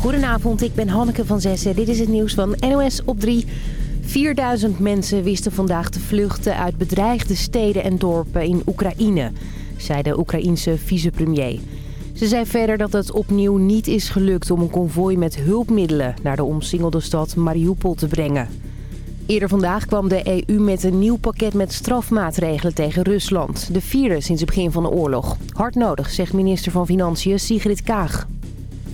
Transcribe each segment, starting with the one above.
Goedenavond, ik ben Hanneke van Zessen. Dit is het nieuws van NOS op 3. 4000 mensen wisten vandaag te vluchten uit bedreigde steden en dorpen in Oekraïne, zei de Oekraïense vicepremier. Ze zei verder dat het opnieuw niet is gelukt om een konvooi met hulpmiddelen naar de omsingelde stad Mariupol te brengen. Eerder vandaag kwam de EU met een nieuw pakket met strafmaatregelen tegen Rusland. De vierde sinds het begin van de oorlog. Hard nodig, zegt minister van Financiën Sigrid Kaag.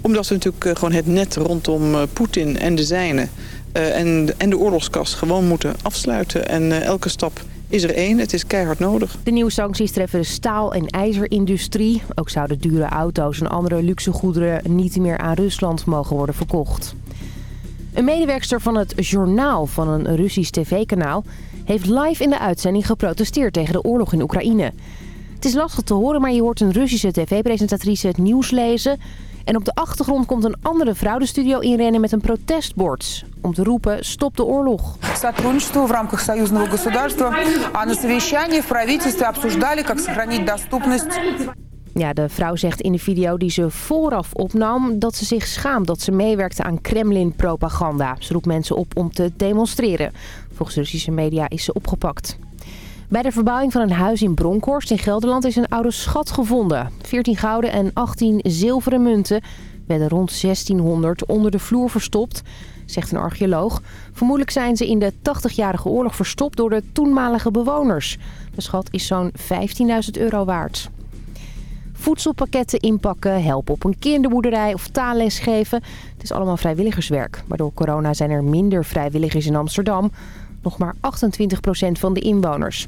Omdat ze natuurlijk eh, gewoon het net rondom eh, Poetin en de zijnen uh, en, en de oorlogskast gewoon moeten afsluiten. En elke stap is er één. Het is keihard nodig. De nieuwe sancties treffen de staal- en ijzerindustrie. Ook zouden dure auto's en andere luxe goederen niet meer aan Rusland mogen worden verkocht. Een medewerkster van het journaal van een Russisch tv-kanaal... heeft live in de uitzending geprotesteerd tegen de oorlog in Oekraïne. Het is lastig te horen, maar je hoort een Russische tv-presentatrice het nieuws lezen... En op de achtergrond komt een andere vrouw de studio inrennen met een protestbord. Om te roepen, stop de oorlog. Сотрудничество в рамках союзного государства, а на совещании в правительстве обсуждали, как сохранить доступность ja, de vrouw zegt in de video die ze vooraf opnam dat ze zich schaamt dat ze meewerkte aan Kremlin-propaganda. Ze roept mensen op om te demonstreren. Volgens Russische media is ze opgepakt. Bij de verbouwing van een huis in Bronkhorst in Gelderland is een oude schat gevonden. 14 gouden en 18 zilveren munten werden rond 1600 onder de vloer verstopt, zegt een archeoloog. Vermoedelijk zijn ze in de 80-jarige oorlog verstopt door de toenmalige bewoners. De schat is zo'n 15.000 euro waard. Voedselpakketten inpakken, helpen op een kinderboerderij of taalles geven. Het is allemaal vrijwilligerswerk. Maar door corona zijn er minder vrijwilligers in Amsterdam nog maar 28% van de inwoners.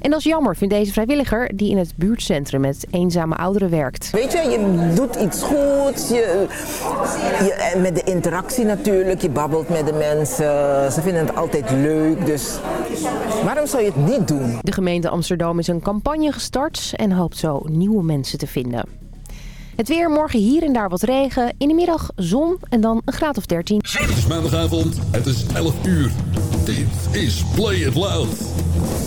En dat is jammer, vindt deze vrijwilliger die in het buurtcentrum met eenzame ouderen werkt. Weet je, je doet iets goeds. Je, je, met de interactie natuurlijk. Je babbelt met de mensen. Ze vinden het altijd leuk. Dus waarom zou je het niet doen? De gemeente Amsterdam is een campagne gestart en hoopt zo nieuwe mensen te vinden. Het weer, morgen hier en daar wat regen. In de middag zon en dan een graad of 13. Het is maandagavond, het is 11 uur. Dit is Play It Loud.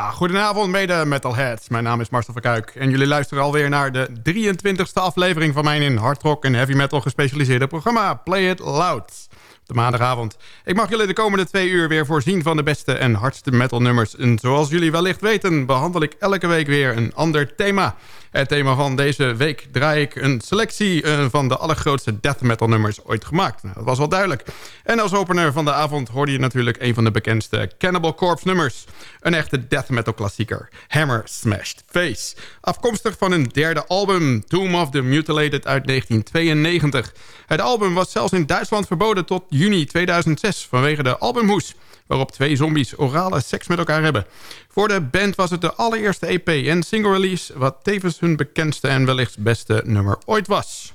Ja, goedenavond mede metalheads. Mijn naam is Marcel Verkuik en jullie luisteren alweer naar de 23e aflevering van mijn in hard rock en heavy metal gespecialiseerde programma Play It Loud de maandagavond. Ik mag jullie de komende twee uur weer voorzien van de beste en hardste metal nummers. En zoals jullie wellicht weten behandel ik elke week weer een ander thema. Het thema van deze week draai ik een selectie eh, van de allergrootste death metal nummers ooit gemaakt. Nou, dat was wel duidelijk. En als opener van de avond hoorde je natuurlijk een van de bekendste Cannibal Corpse nummers. Een echte death metal klassieker. Hammer Smashed Face. Afkomstig van hun derde album Tomb of the Mutilated uit 1992. Het album was zelfs in Duitsland verboden tot juni 2006 vanwege de albumhoes waarop twee zombies orale seks met elkaar hebben. Voor de band was het de allereerste EP en single release... wat tevens hun bekendste en wellicht beste nummer ooit was.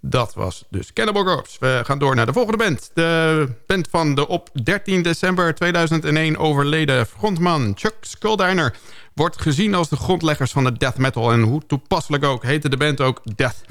Dat was dus Cannibal Corpse. We gaan door naar de volgende band. De band van de op 13 december 2001 overleden frontman Chuck Skulldiner... wordt gezien als de grondleggers van de death metal... en hoe toepasselijk ook heette de band ook Death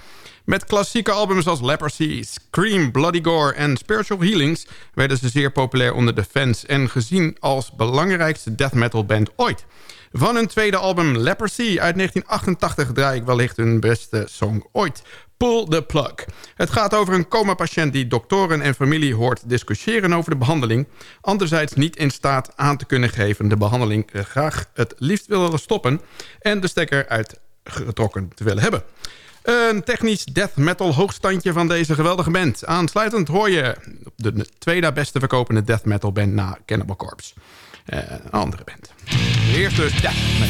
met klassieke albums als Leprosy, Scream, Bloody Gore en Spiritual Healings... werden ze zeer populair onder de fans... en gezien als belangrijkste death metal band ooit. Van hun tweede album Leprosy uit 1988 draai ik wellicht hun beste song ooit. Pull the Plug. Het gaat over een coma-patiënt die doktoren en familie hoort discussiëren over de behandeling. Anderzijds niet in staat aan te kunnen geven de behandeling graag het liefst willen stoppen... en de stekker uitgetrokken te willen hebben. Een technisch death metal hoogstandje van deze geweldige band. Aansluitend hoor je de tweede beste verkopende death metal band na Cannibal Corpse. Uh, een andere band. De eerste is Death met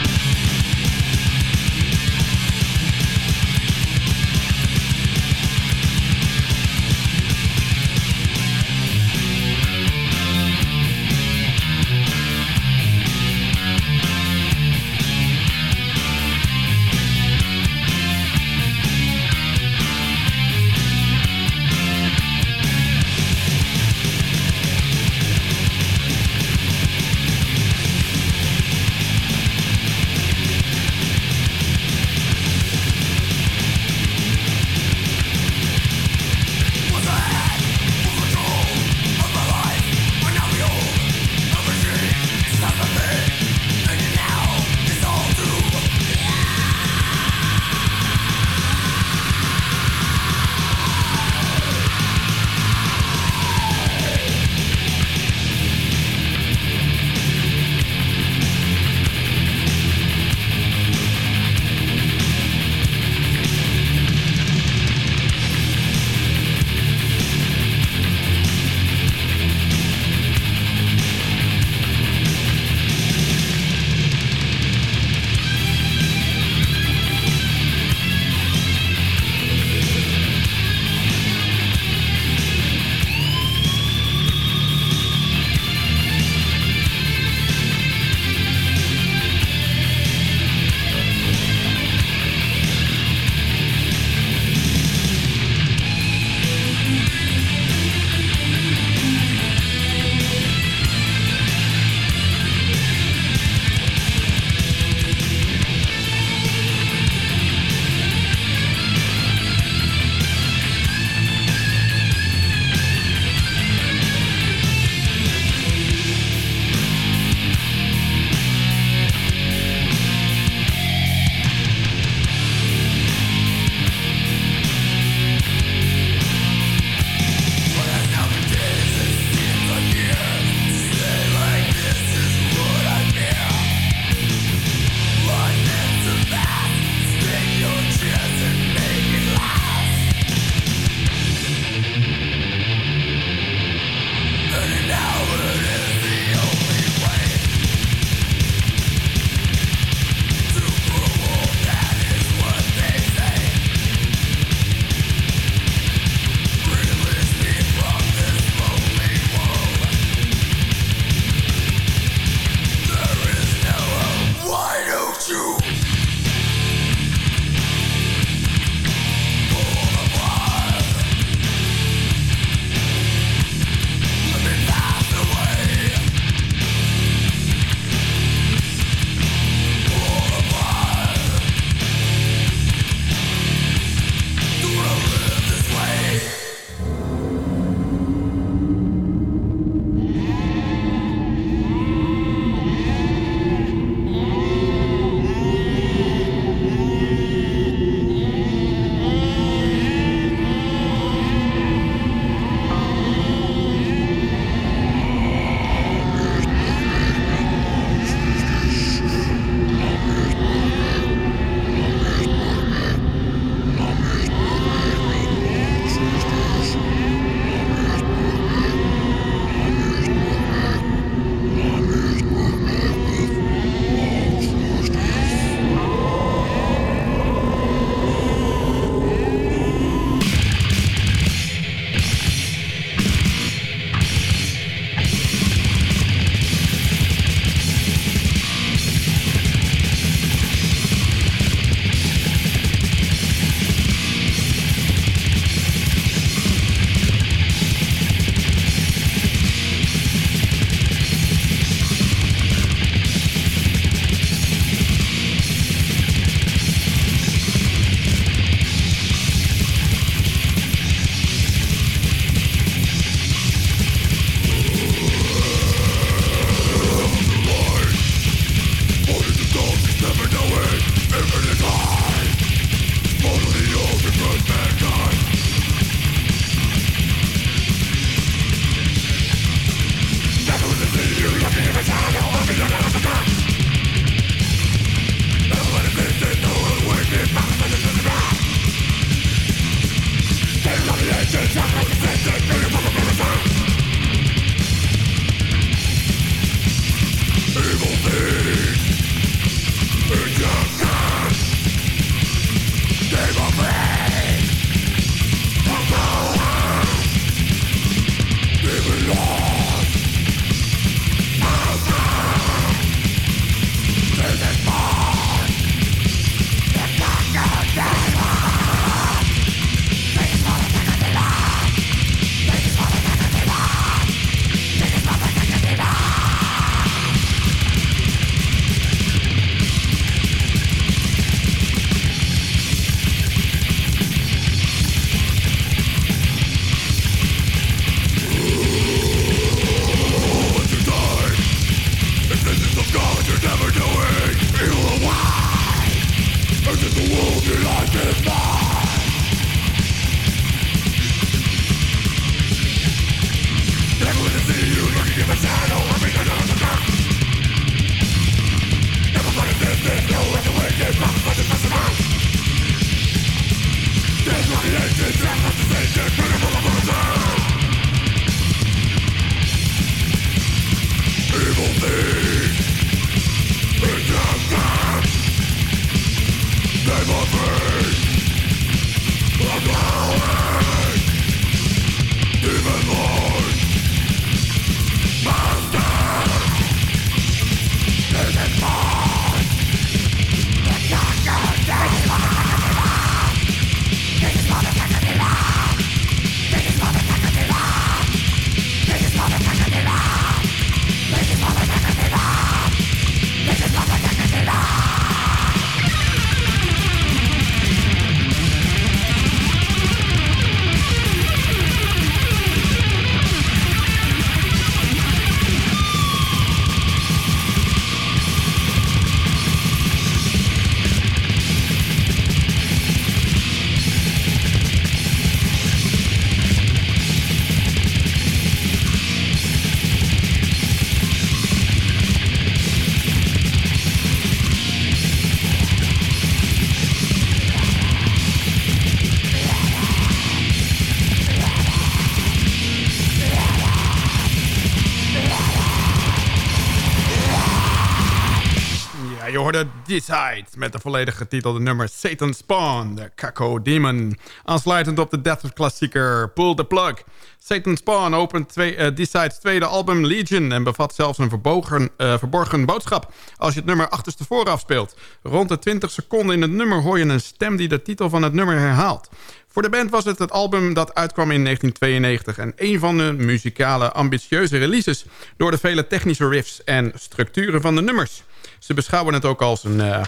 Hoorde Decide met de volledige getitelde nummer Satan Spawn, de Kako Demon. Aansluitend op de death klassieker Pull the Plug. Satan Spawn opent twee, Decide's tweede album Legion... en bevat zelfs een verborgen, uh, verborgen boodschap als je het nummer achterstevoren afspeelt. Rond de 20 seconden in het nummer hoor je een stem die de titel van het nummer herhaalt. Voor de band was het het album dat uitkwam in 1992... en een van de muzikale ambitieuze releases... door de vele technische riffs en structuren van de nummers. Ze beschouwen het ook als een uh,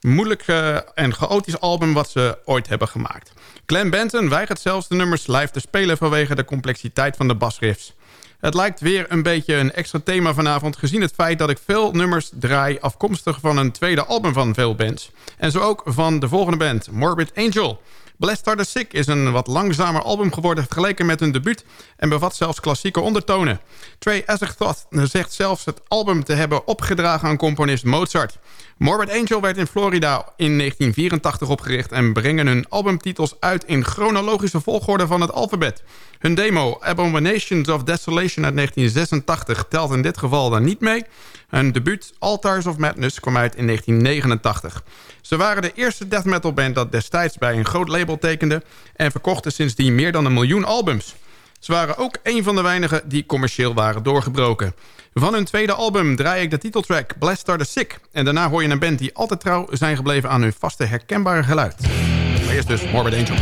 moeilijk uh, en chaotisch album... wat ze ooit hebben gemaakt. Glenn Benton weigert zelfs de nummers live te spelen... vanwege de complexiteit van de basriffs. Het lijkt weer een beetje een extra thema vanavond... gezien het feit dat ik veel nummers draai... afkomstig van een tweede album van veel bands. En zo ook van de volgende band, Morbid Angel... Blessed Are The Sick is een wat langzamer album geworden vergeleken met hun debuut... en bevat zelfs klassieke ondertonen. Trey Azagthoth zegt zelfs het album te hebben opgedragen aan componist Mozart. Morbid Angel werd in Florida in 1984 opgericht... en brengen hun albumtitels uit in chronologische volgorde van het alfabet. Hun demo Abominations of Desolation uit 1986 telt in dit geval dan niet mee. Hun debuut Altars of Madness kwam uit in 1989. Ze waren de eerste death metal band dat destijds bij een groot label tekende... en verkochten sindsdien meer dan een miljoen albums. Ze waren ook een van de weinigen die commercieel waren doorgebroken. Van hun tweede album draai ik de titeltrack Blessed Are The Sick. En daarna hoor je een band die altijd trouw zijn gebleven aan hun vaste herkenbare geluid. Maar eerst dus Morbid Angel.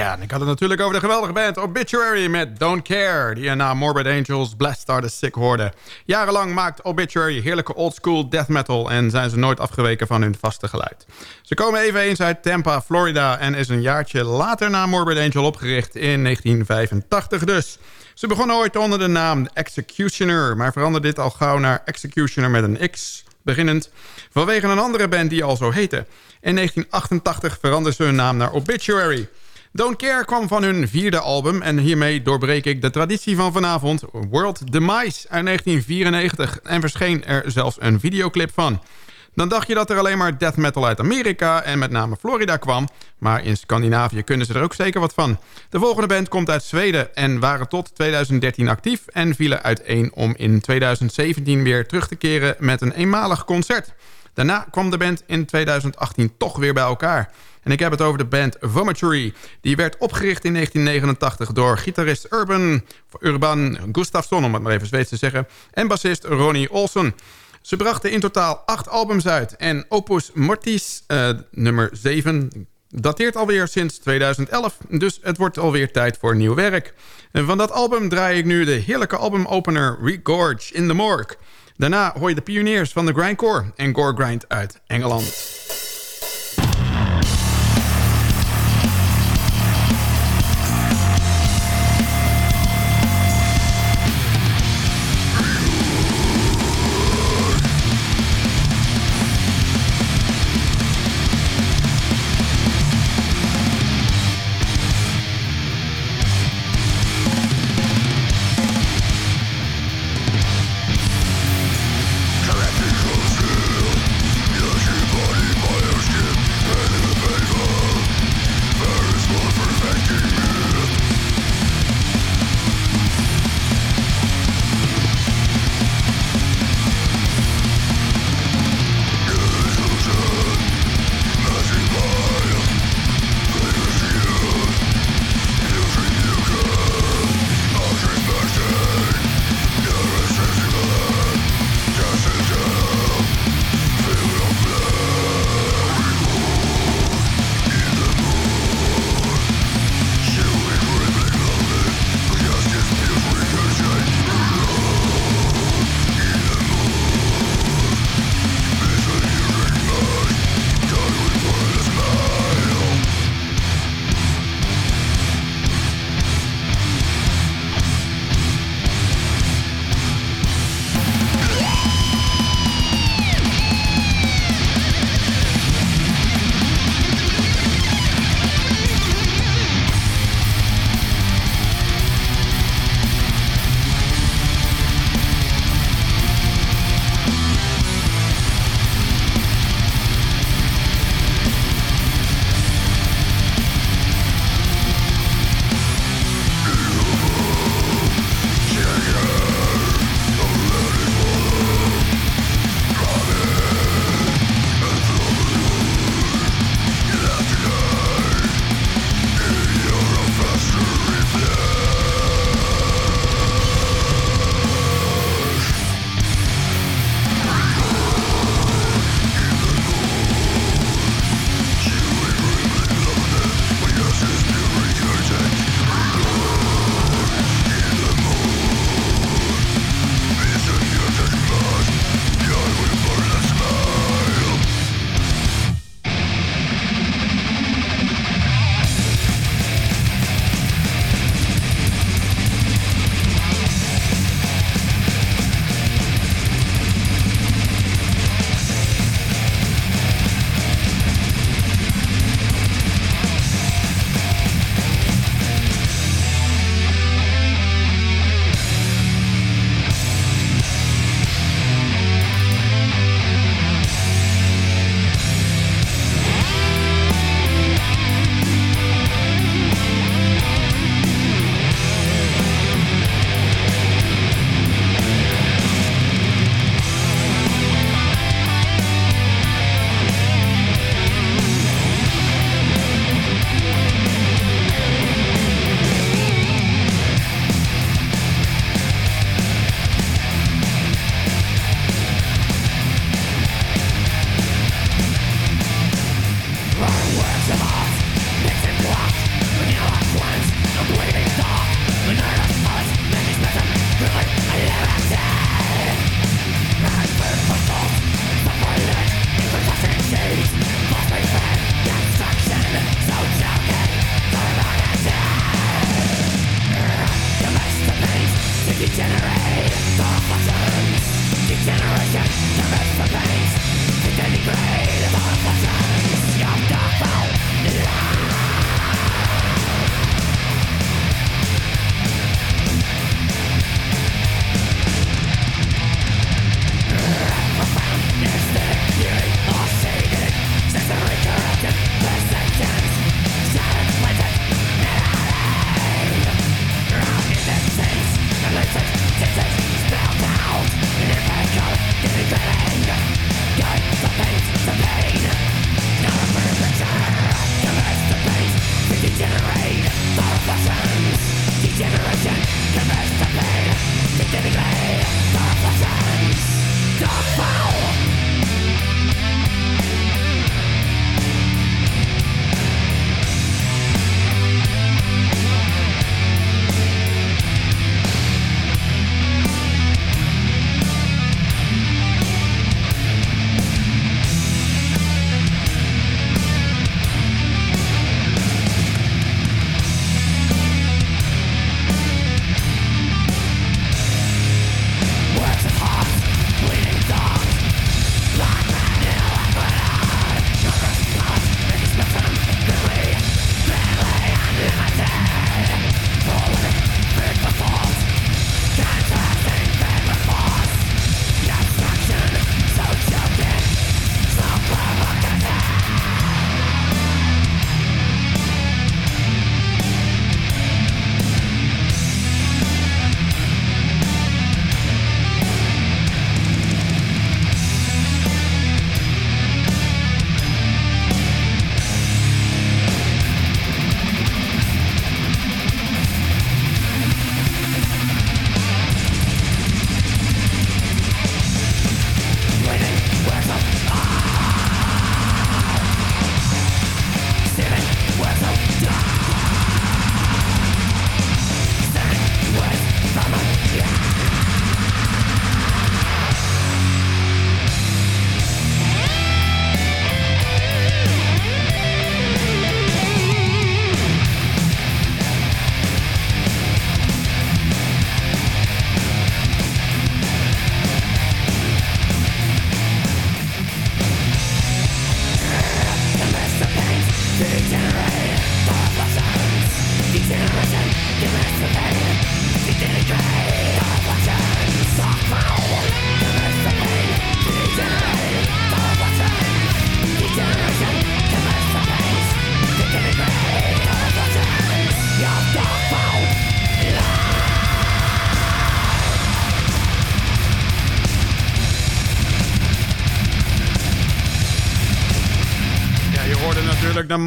Ik had het natuurlijk over de geweldige band Obituary met Don't Care... die je na Morbid Angels Blessed Are The Sick hoorde. Jarenlang maakt Obituary heerlijke oldschool death metal... en zijn ze nooit afgeweken van hun vaste geluid. Ze komen even eens uit Tampa, Florida... en is een jaartje later na Morbid Angel opgericht in 1985 dus... Ze begonnen ooit onder de naam Executioner... maar veranderde dit al gauw naar Executioner met een X beginnend... vanwege een andere band die al zo heette. In 1988 veranderden ze hun naam naar Obituary... Don't Care kwam van hun vierde album... en hiermee doorbreek ik de traditie van vanavond... World Demise uit 1994... en verscheen er zelfs een videoclip van. Dan dacht je dat er alleen maar death metal uit Amerika... en met name Florida kwam... maar in Scandinavië kunnen ze er ook zeker wat van. De volgende band komt uit Zweden... en waren tot 2013 actief... en vielen uiteen om in 2017 weer terug te keren... met een eenmalig concert... Daarna kwam de band in 2018 toch weer bij elkaar. En ik heb het over de band Vomitory. Die werd opgericht in 1989 door gitarist Urban, Urban Gustafsson, om het maar even Zweeds te zeggen... en bassist Ronnie Olsen. Ze brachten in totaal acht albums uit. En Opus Mortis, uh, nummer 7, dateert alweer sinds 2011. Dus het wordt alweer tijd voor nieuw werk. En van dat album draai ik nu de heerlijke albumopener Regorge in the Morgue. Daarna hoor je de pioniers van de grindcore en gore grind uit Engeland.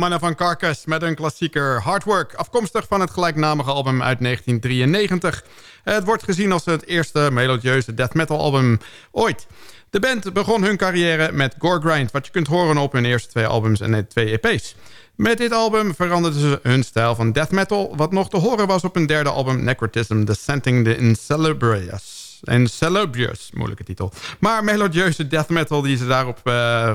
Mannen van Carcass met een klassieker Hard Work... afkomstig van het gelijknamige album uit 1993. Het wordt gezien als het eerste melodieuze death metal album ooit. De band begon hun carrière met Gore Grind... wat je kunt horen op hun eerste twee albums en twee EP's. Met dit album veranderden ze hun stijl van death metal... wat nog te horen was op hun derde album Necrotism Descending the Incelebrious. En Celebrious, moeilijke titel. Maar melodieuze death metal die ze daarop uh,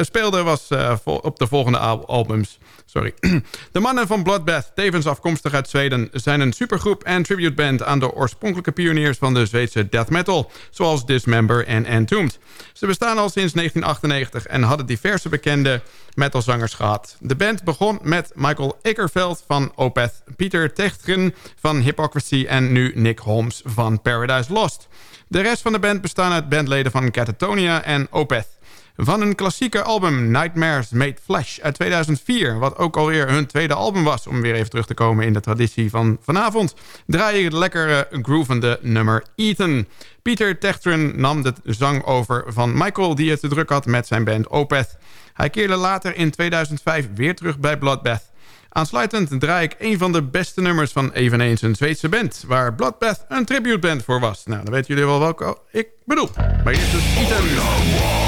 speelden was uh, op de volgende albums. Sorry. De mannen van Bloodbath, tevens afkomstig uit Zweden... zijn een supergroep en tributeband aan de oorspronkelijke pioniers van de Zweedse death metal... zoals Dismember en Entombed. Ze bestaan al sinds 1998 en hadden diverse bekende metalzangers gehad. De band begon met Michael Ickerveld van Opeth... Pieter Techtgen van Hypocrisy en nu Nick Holmes van Paradise Lost. De rest van de band bestaan uit bandleden van Catatonia en Opeth van een klassieke album Nightmares Made Flesh uit 2004... wat ook alweer hun tweede album was... om weer even terug te komen in de traditie van vanavond... draai ik het lekkere groovende nummer Ethan. Peter Techtren nam de zang over van Michael... die het te druk had met zijn band Opeth. Hij keerde later in 2005 weer terug bij Bloodbath... Aansluitend draai ik een van de beste nummers van eveneens een Zweedse band... waar Bloodbath een tributeband voor was. Nou, dan weten jullie wel welke ik bedoel. Maar eerst dus Ethan.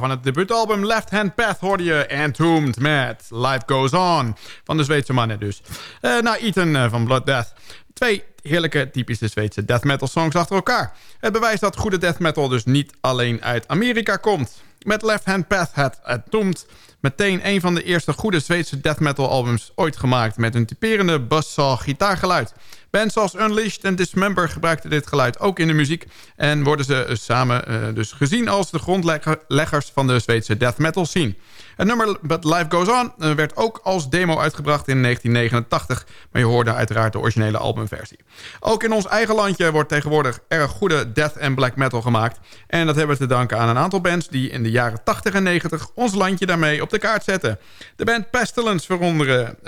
Van het debuutalbum Left Hand Path hoorde je Entombed met Life Goes On. Van de Zweedse mannen dus. Uh, nou, Ethan uh, van Blood Death. Twee heerlijke typische Zweedse death metal songs achter elkaar. Het bewijst dat goede death metal dus niet alleen uit Amerika komt. Met Left Hand Path had Entombed meteen een van de eerste goede Zweedse death metal albums ooit gemaakt... met een typerende buzzsaw gitaargeluid. Bands als Unleashed en Dismember gebruikten dit geluid ook in de muziek... en worden ze samen uh, dus gezien als de grondleggers van de Zweedse death metal scene. Het nummer But Life Goes On uh, werd ook als demo uitgebracht in 1989... maar je hoorde uiteraard de originele albumversie. Ook in ons eigen landje wordt tegenwoordig erg goede death en black metal gemaakt... en dat hebben we te danken aan een aantal bands die in de jaren 80 en 90 ons landje daarmee op de kaart zetten. De band Pestilence, veronderen,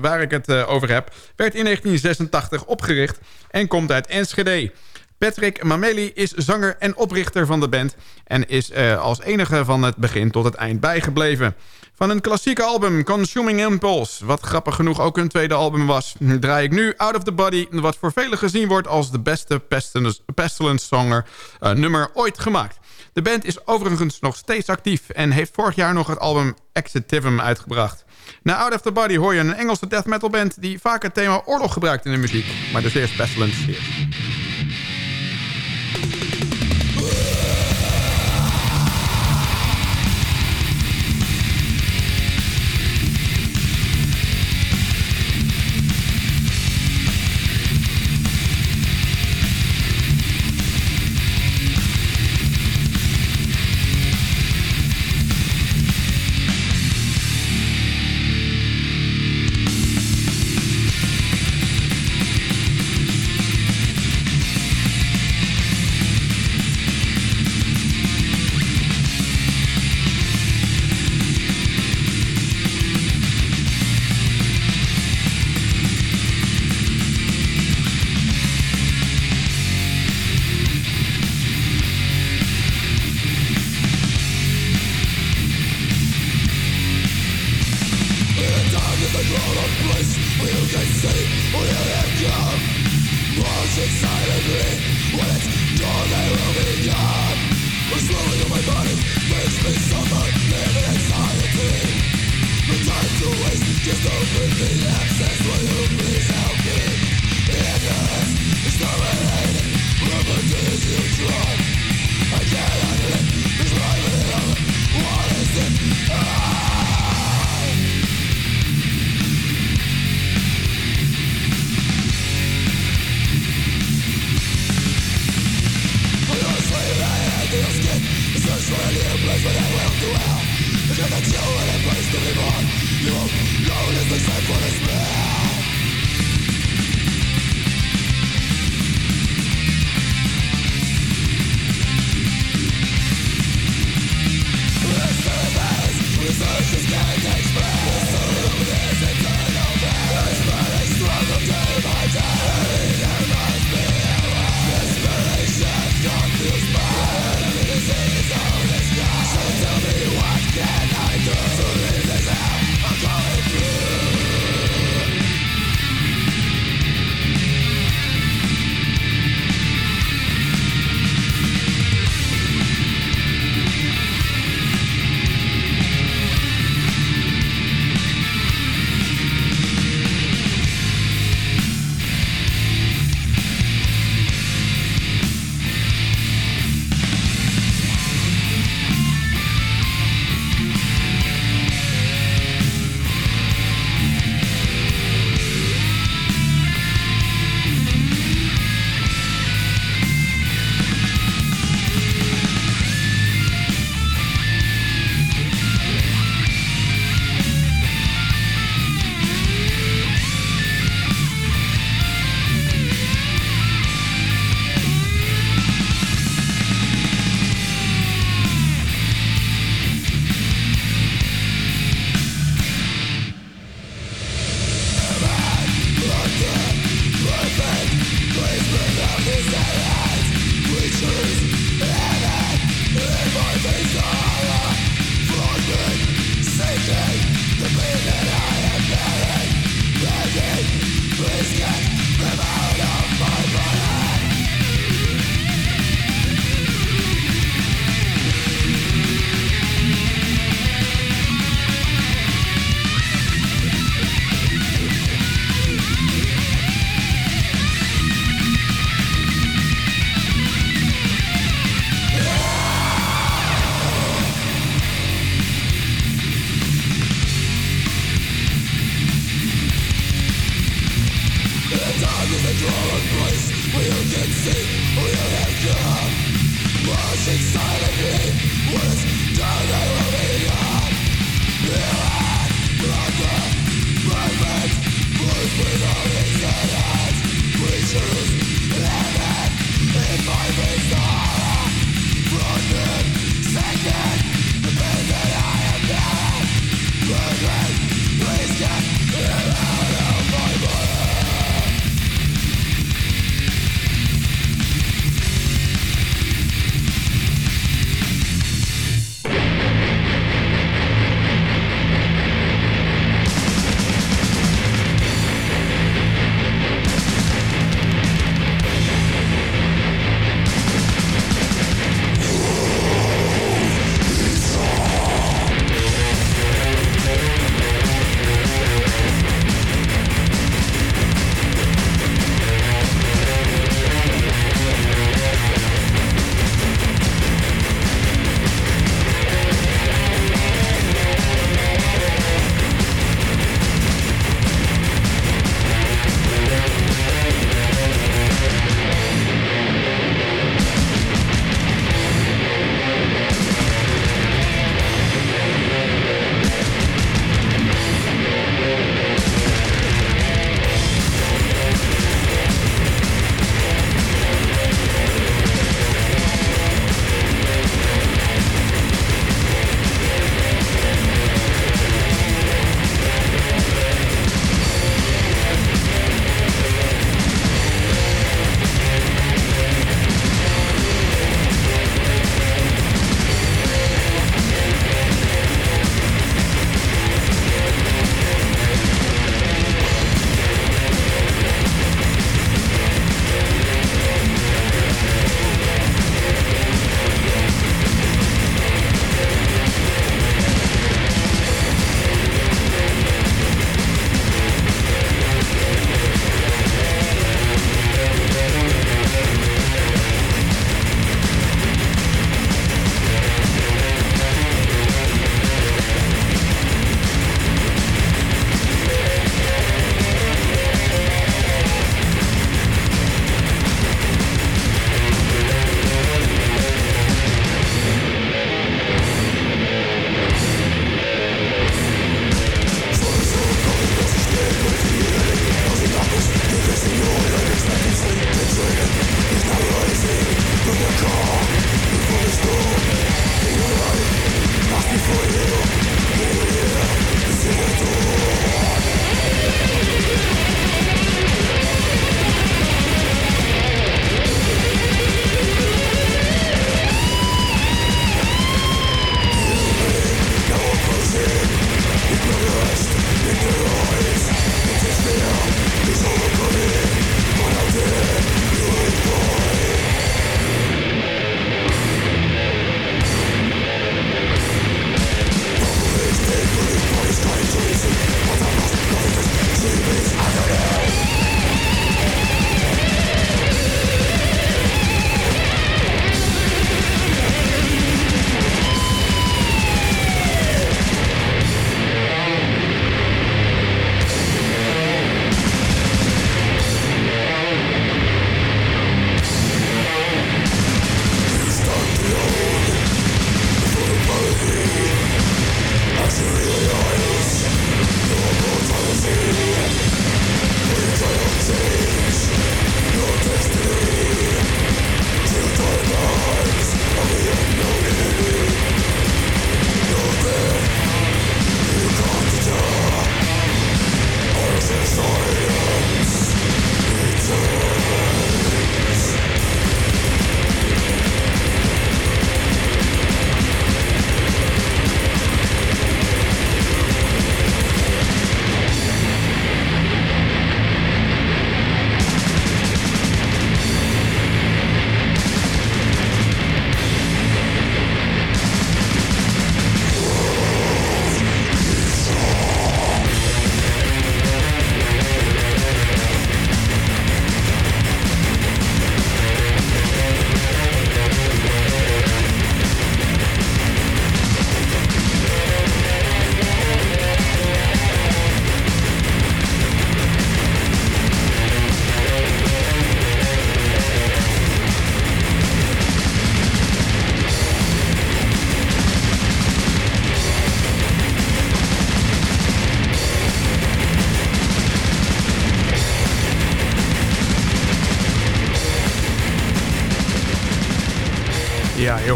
waar ik het over heb, werd in 1986 opgericht en komt uit Enschede. Patrick Mameli is zanger en oprichter van de band... en is uh, als enige van het begin tot het eind bijgebleven. Van een klassieke album, Consuming Impulse... wat grappig genoeg ook hun tweede album was... draai ik nu Out of the Body... wat voor velen gezien wordt als de beste Pestilence-zanger uh, nummer ooit gemaakt. De band is overigens nog steeds actief... en heeft vorig jaar nog het album Exitivum uitgebracht. Na Out of the Body hoor je een Engelse death metal band... die vaak het thema oorlog gebruikt in de muziek. Maar dus eerst Pestilence.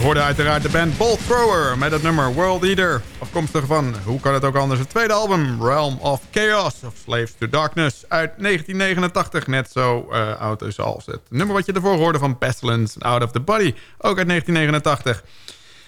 Hoorde uiteraard de band Bolt Thrower met het nummer World Eater. Afkomstig van, hoe kan het ook anders, het tweede album Realm of Chaos of Slaves to Darkness uit 1989. Net zo uh, oud is als het nummer wat je ervoor hoorde van Pestilence Out of the Body, ook uit 1989.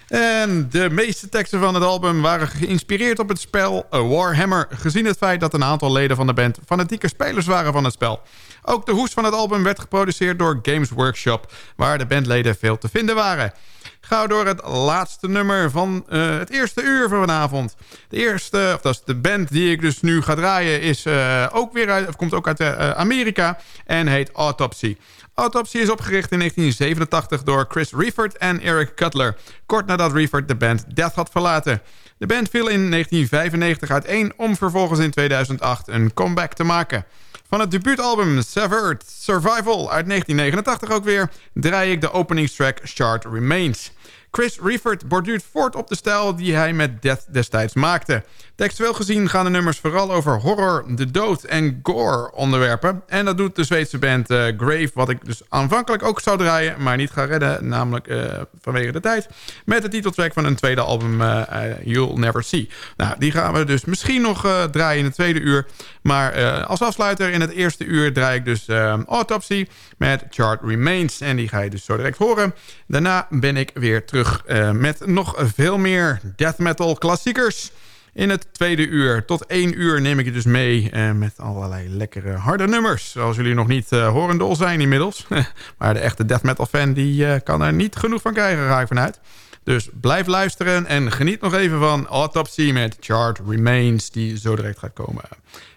En de meeste teksten van het album waren geïnspireerd op het spel Warhammer... gezien het feit dat een aantal leden van de band fanatieke spelers waren van het spel. Ook de hoes van het album werd geproduceerd door Games Workshop... waar de bandleden veel te vinden waren. Gauw door het laatste nummer van uh, het eerste uur van vanavond. De eerste, of dat is de band die ik dus nu ga draaien... Is, uh, ook weer uit, of komt ook uit uh, Amerika en heet Autopsy. Autopsy is opgericht in 1987 door Chris Reifert en Eric Cutler... kort nadat Reifert de band Death had verlaten. De band viel in 1995 uiteen om vervolgens in 2008 een comeback te maken... Van het debuutalbum Severed Survival uit 1989 ook weer... draai ik de openingstrack Shard Remains. Chris Reifert borduurt voort op de stijl die hij met Death destijds maakte. Textueel gezien gaan de nummers vooral over horror, de dood en gore onderwerpen. En dat doet de Zweedse band uh, Grave, wat ik dus aanvankelijk ook zou draaien... maar niet ga redden, namelijk uh, vanwege de tijd... met de titeltrack van hun tweede album uh, You'll Never See. Nou, die gaan we dus misschien nog draaien in het tweede uur. Maar als afsluiter in het eerste uur draai ik dus Autopsy met Chart Remains. En die ga je dus zo direct horen. Daarna ben ik weer terug met nog veel meer death metal klassiekers in het tweede uur. Tot één uur neem ik je dus mee uh, met allerlei lekkere harde nummers. Zoals jullie nog niet uh, horendol zijn inmiddels. maar de echte death metal fan die, uh, kan er niet genoeg van krijgen, ga ik vanuit. Dus blijf luisteren en geniet nog even van Autopsy met Chart Remains... die zo direct gaat komen.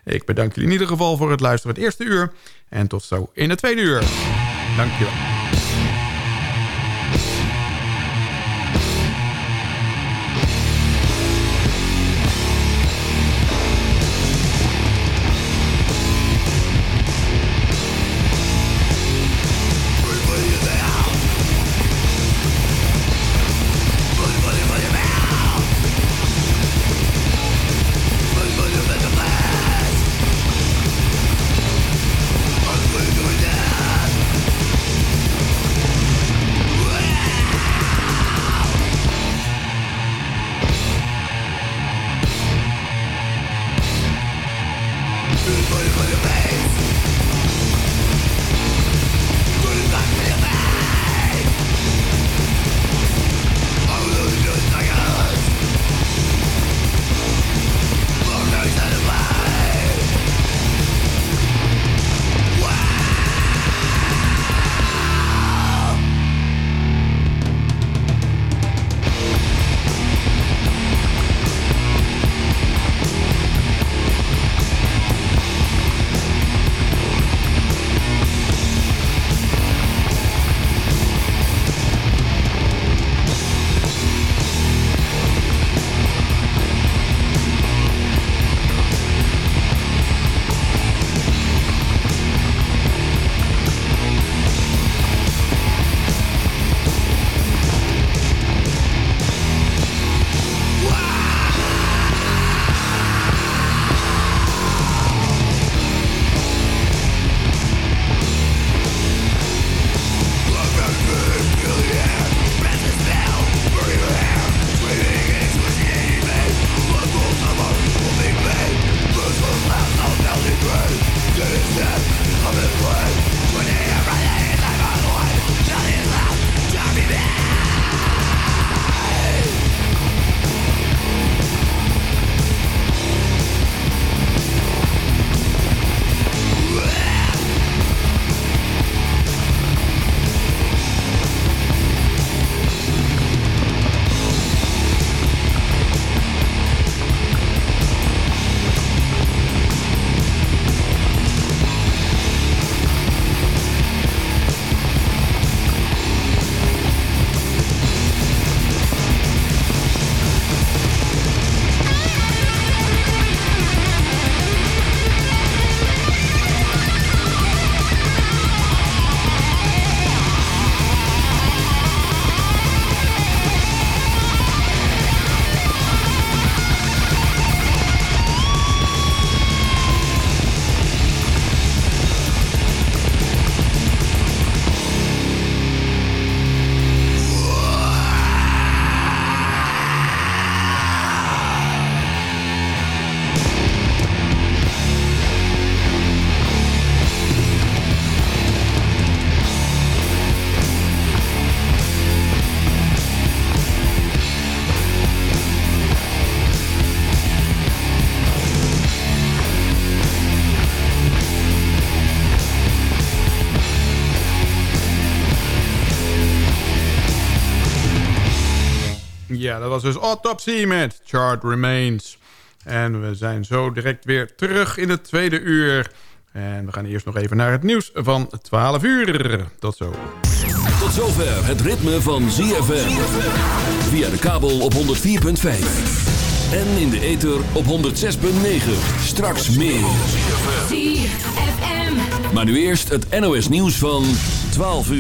Ik bedank jullie in ieder geval voor het luisteren het eerste uur. En tot zo in het tweede uur. Dankjewel. Was dus Autopsy met Chart Remains. En we zijn zo direct weer terug in het tweede uur. En we gaan eerst nog even naar het nieuws van 12 uur. Tot zo. Tot zover het ritme van ZFM. Via de kabel op 104.5. En in de ether op 106.9. Straks meer. ZFM. Maar nu eerst het NOS nieuws van 12 uur.